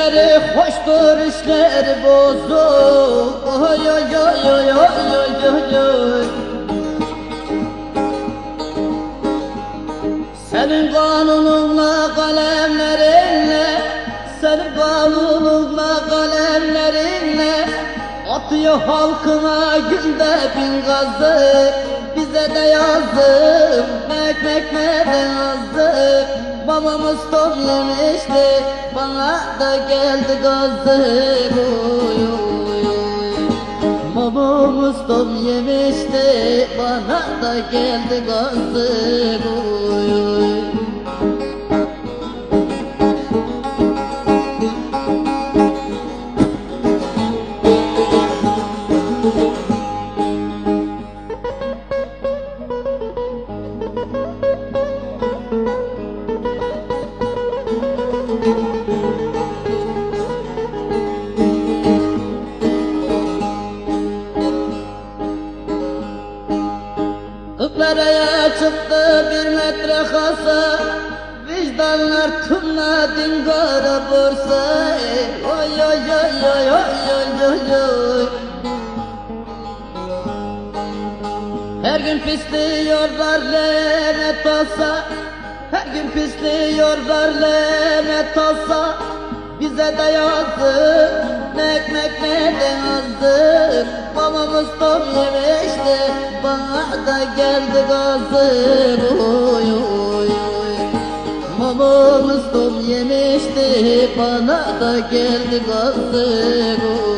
Öpüşleri hoştur işleri bozuk. Oy oy oy oy oy oy oy oy. Senin kanununla kalemlerinle Senin kanununla kalemlerinle Atıyor halkına günde bin gazı. Bize de yazdım Ekmek neden azdı Babamız top yemişti Bana da geldi gazı Oy oy Babamız top yemişti Bana da geldi gazı oy Kırklaraya çıktı bir metre hasa Vicdanlar tümle dingara bursa. Oy oy oy oy oy oy oy oy Her gün pisliyorlar lanet olsa Her gün pisliyorlar lanet olsa Bize de yazık ne ekmek ne de azık Babamız top yemişti bana da geldi gazık Oy oy oy. Babamız top yemişti bana da geldi gazık Oy oy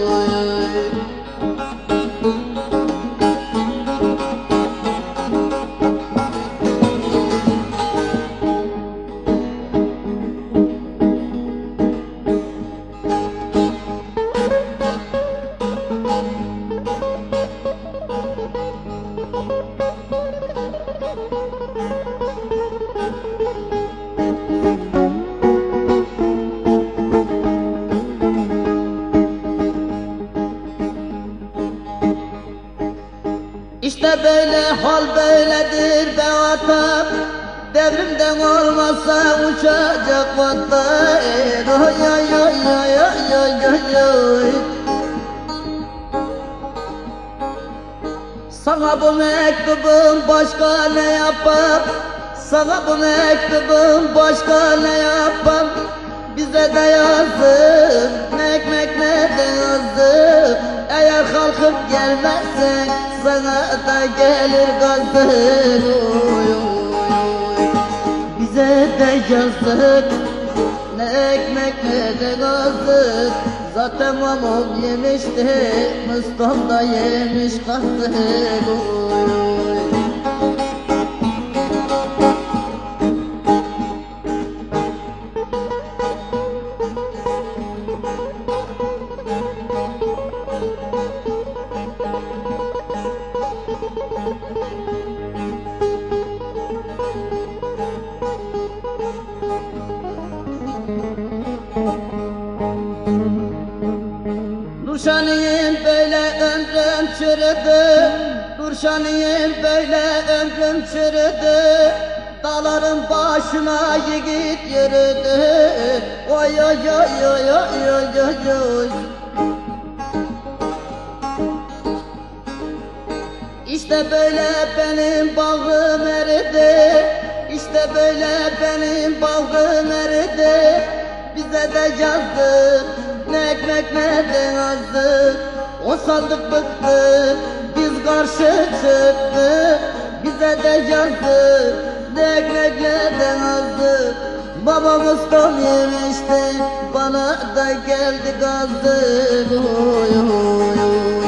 İşte böyle hal böyledir be atam Devrimden olmazsa uçacak vatan Oy oy oy oy oy oy oy Sana bu mektubum başka ne yapam Sana bu mektubum başka ne yapam Bize de yazdım ekmek ne de yazdım Eğer kalkıp gelmezsen sana da gelir gazdır oy, oy. Bize de yazdık ne ekmek ne de gazdık Zaten mamam yemişti Mustafa da yemiş kastık Nurşaniyim böyle ömrüm çürüdü. Nurşaniyim böyle ömrüm çürüdü. Dağların başına yiğit yürüdü. Oy oy oy oy oy oy oy oy İşte böyle benim bağım eridi. İşte böyle benim bağım eridi. Bize de yazdı ne ekmek ne de azlık O sandık bıktı biz karşı çıktık. Bize de yazdı ne ekmek ne de azlık Babamız tam yemişti bana da geldi gazdık oy, oy, oy.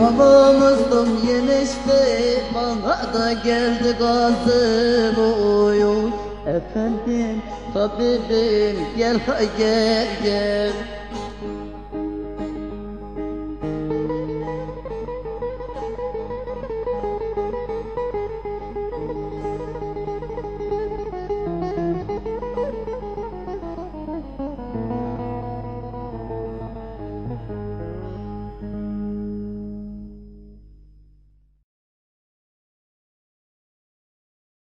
Babamız tam yemişti bana da geldi gazdık oy, oy. Efendim tabibim gel ha gel gel.